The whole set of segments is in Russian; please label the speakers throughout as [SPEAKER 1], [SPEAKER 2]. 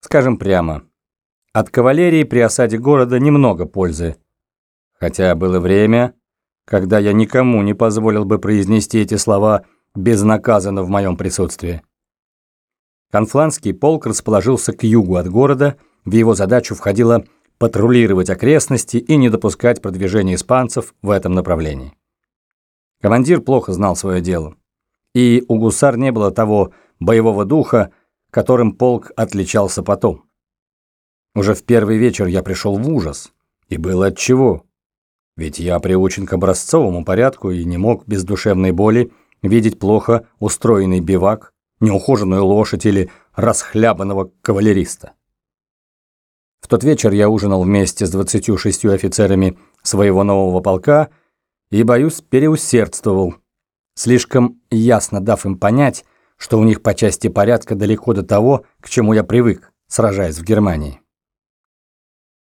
[SPEAKER 1] Скажем прямо, от кавалерии при осаде города немного пользы. Хотя было время, когда я никому не позволил бы произнести эти слова безнаказанно в моем присутствии. Конфланский полк расположился к югу от города, в его задачу входило патрулировать окрестности и не допускать продвижения испанцев в этом направлении. Командир плохо знал свое дело, и у гусар не было того боевого духа, которым полк отличался потом. Уже в первый вечер я пришел в ужас, и было от чего. Ведь я приучен к образцовому порядку и не мог без душевной боли видеть плохо устроенный бивак, неухоженную лошадь или расхлябанного кавалериста. В тот вечер я ужинал вместе с 26 офицерами своего нового полка и, боюсь, переусердствовал, слишком ясно дав им понять, что у них по части порядка далеко до того, к чему я привык, сражаясь в Германии.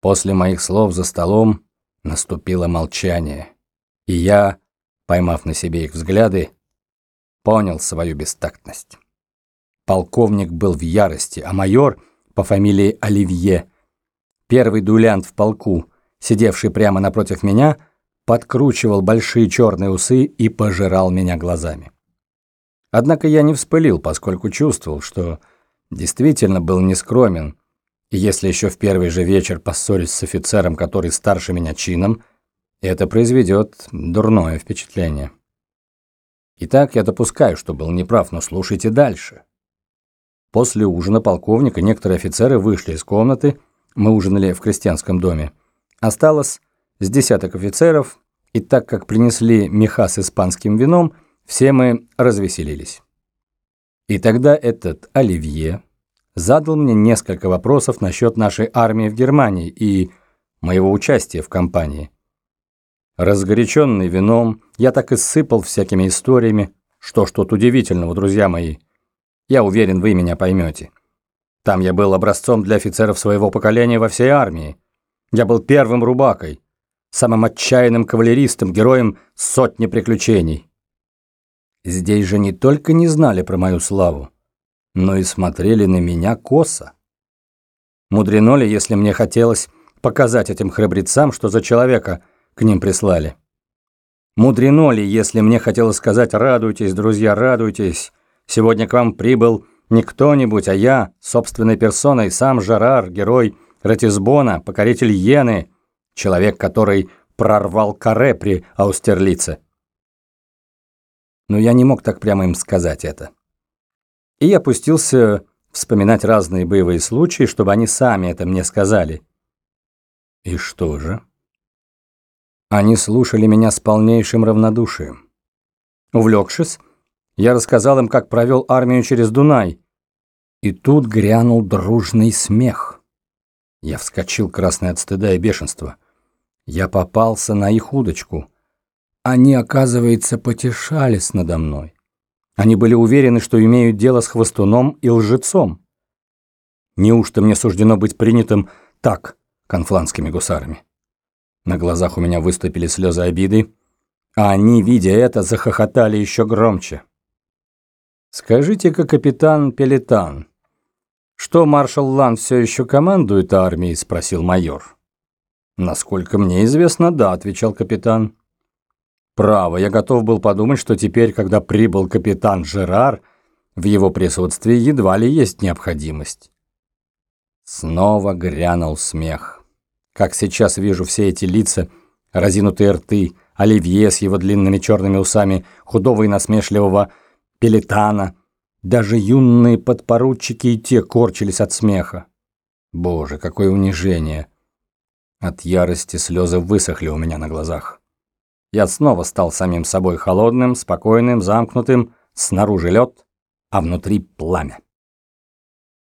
[SPEAKER 1] После моих слов за столом наступило молчание, и я, поймав на себе их взгляды, понял свою бестактность. Полковник был в ярости, а майор по фамилии Оливье, первый дуэлянт в полку, сидевший прямо напротив меня, подкручивал большие черные усы и пожирал меня глазами. Однако я не вспылил, поскольку чувствовал, что действительно был нескромен, и если еще в первый же вечер поссорюсь с офицером, который старше меня чином, это произведет дурное впечатление. Итак, я допускаю, что был неправ, но слушайте дальше. После ужина полковник и некоторые офицеры вышли из комнаты, мы ужинали в крестьянском доме. Осталось с десяток офицеров, и так как принесли меха с испанским вином, все мы развеселились. И тогда этот Оливье задал мне несколько вопросов насчет нашей армии в Германии и моего участия в кампании. Разгоряченный вином, я так и сыпал всякими историями, что ж тут удивительного, друзья мои – я уверен, вы меня поймете. Там я был образцом для офицеров своего поколения во всей армии. Я был первым рубакой, самым отчаянным кавалеристом, героем сотни приключений. Здесь же не только не знали про мою славу, но и смотрели на меня косо. Мудрено ли, если мне хотелось показать этим храбрецам, что за человека к ним прислали? Мудрено ли, если мне хотелось сказать «радуйтесь, друзья, радуйтесь», Сегодня к вам прибыл не кто-нибудь, а я, собственной персоной, сам Жерар, герой Ратисбона, покоритель Йены, человек, который прорвал каре при Аустерлице. Но я не мог так прямо им сказать это. И я опустился вспоминать разные боевые случаи, чтобы они сами это мне сказали. И что же? Они слушали меня с полнейшим равнодушием. Увлекшись, я рассказал им, как провел армию через Дунай. И тут грянул дружный смех. Я вскочил, красный от стыда и бешенства. Я попался на их удочку. Они, оказывается, потешались надо мной. Они были уверены, что имеют дело с хвостуном и лжецом. Неужто мне суждено быть принятым так, конфланскими гусарами? На глазах у меня выступили слезы обиды, а они, видя это, захохотали еще громче. «Скажите-ка, капитан Пелетан, что маршал Лан все еще командует армией?» – спросил майор. «Насколько мне известно, да», – отвечал капитан. «Право, я готов был подумать, что теперь, когда прибыл капитан Жерар, в его присутствии едва ли есть необходимость». Снова грянул смех. Как сейчас вижу все эти лица, разинутые рты, Оливье с его длинными черными усами, худого и насмешливого Пелетана. Даже юные подпоручики и те корчились от смеха. Боже, какое унижение! От ярости слезы высохли у меня на глазах. Я снова стал самим собой холодным, спокойным, замкнутым, снаружи лед, а внутри пламя.